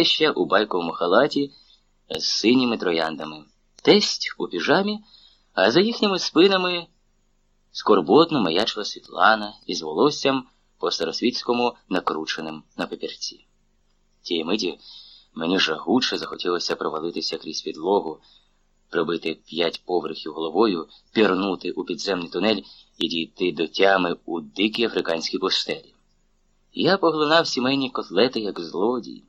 теща у байковому халаті з синіми трояндами, тесть у піжамі, а за їхніми спинами скорботно маячила Світлана із волоссям по старосвітському накрученим на папірці. Тієї миті мені жагуче захотілося провалитися крізь підлогу, пробити п'ять поверхів головою, пірнути у підземний тунель і дійти до тями у дикій африканській пустелі. Я поглинав сімейні котлети як злодій.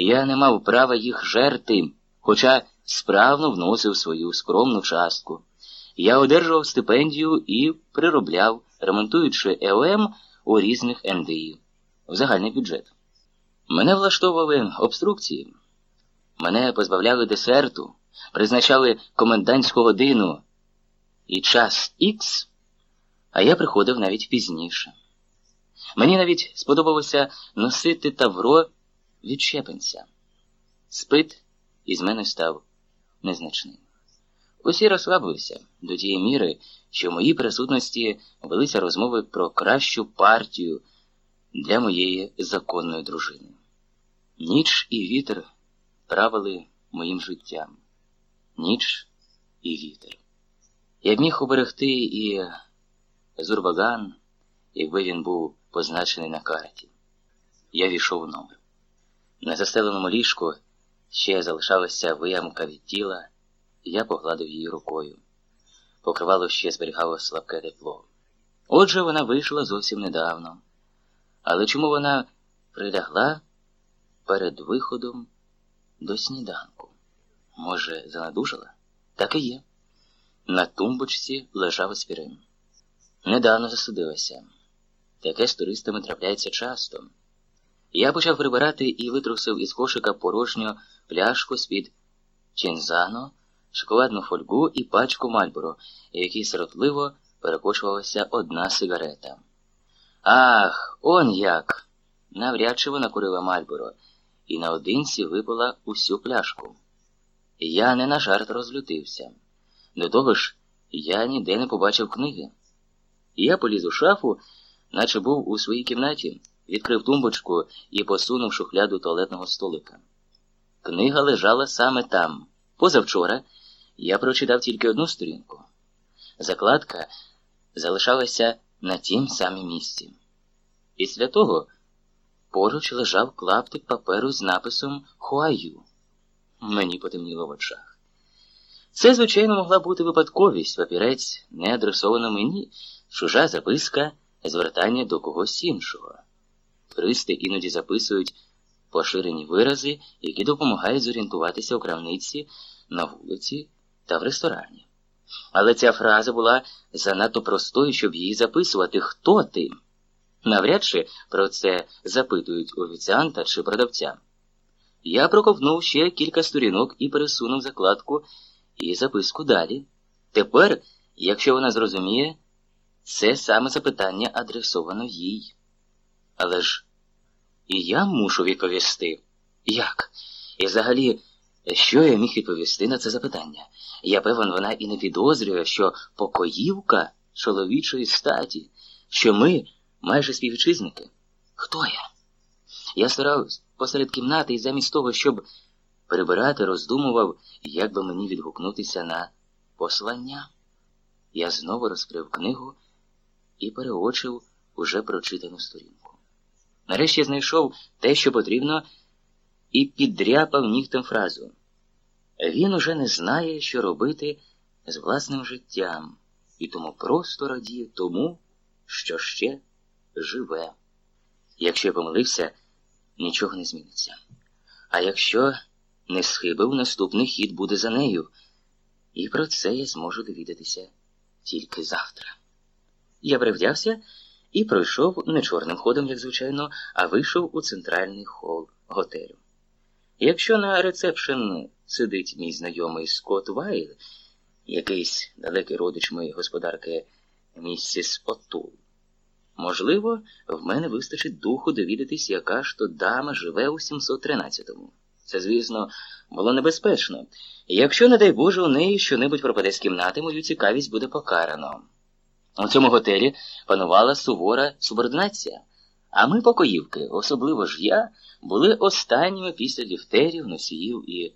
Я не мав права їх жерти, хоча справно вносив свою скромну частку. Я одержував стипендію і приробляв, ремонтуючи ЕОМ у різних НДІ в загальний бюджет. Мене влаштовували обструкції, мене позбавляли десерту, призначали комендантську годину і час Х, а я приходив навіть пізніше. Мені навіть сподобалося носити тавро відчепенця. Спит із мене став незначним. Усі розслабилися до тієї міри, що в моїй присутності велися розмови про кращу партію для моєї законної дружини. Ніч і вітер правили моїм життям. Ніч і вітер. Я б міг уберегти і Зурбаган, якби він був позначений на карті. Я війшов у номер. На застеленому ліжку ще залишалася виямка від тіла, і я погладив її рукою. Покривало ще зберігало слабке тепло. Отже, вона вийшла зовсім недавно. Але чому вона прилягла перед виходом до сніданку? Може, занадужала? Так і є. На тумбочці лежав аспірин. Недавно засудилася. Таке з туристами трапляється часто. Я почав прибирати і витрусив із кошика порожню пляшку з-під чінзано, шоколадну фольгу і пачку мальборо, в якій сиротливо перекочувалася одна сигарета. Ах, он як! Навряд чи вона курила мальборо, і наодинці випила усю пляшку. Я не на жарт розлютився. До того ж, я ніде не побачив книги. Я поліз у шафу, наче був у своїй кімнаті, відкрив тумбочку і посунув шухляду туалетного столика. Книга лежала саме там. Позавчора я прочитав тільки одну сторінку. Закладка залишалася на тім самім місці. Після того поруч лежав клаптик паперу з написом Хуаю. Мені потемніло в очах. Це, звичайно, могла бути випадковість, папірець, не адресовано мені, чужа записка, звертання до когось іншого. Туристи іноді записують поширені вирази, які допомагають зорієнтуватися у крамниці, на вулиці та в ресторані. Але ця фраза була занадто простою, щоб її записувати. Хто ти? Навряд чи про це запитують офіціанта чи продавця. Я проковнув ще кілька сторінок і пересунув закладку і записку далі. Тепер, якщо вона зрозуміє, це саме запитання адресовано їй. Але ж і я мушу відповісти. Як? І взагалі, що я міг відповісти на це запитання? Я певен, вона і не підозрює, що покоївка чоловічої статі, що ми майже співвітчизники. Хто я? Я старався посеред кімнати і замість того, щоб прибирати, роздумував, як би мені відгукнутися на послання. Я знову розкрив книгу і переочив уже прочитану сторінку. Нарешті знайшов те, що потрібно, і підряпав нігтем фразу. Він уже не знає, що робити з власним життям, і тому просто радіє тому, що ще живе. Якщо я помилився, нічого не зміниться. А якщо не схибив, наступний хід буде за нею, і про це я зможу довідатися тільки завтра. Я привдявся і пройшов не чорним ходом, як звичайно, а вийшов у центральний хол готелю. Якщо на рецепшн сидить мій знайомий Скотт Вайл, якийсь далекий родич моєї господарки місіс Отул, можливо, в мене вистачить духу довідатись, яка ж то дама живе у 713-му. Це, звісно, було небезпечно. Якщо, не дай Боже, у неї щонебудь пропаде з кімнати, мою цікавість буде покарано. У цьому готелі панувала сувора субординація, А ми, покоївки, особливо ж я, були останніми після ліфтерів, носіїв і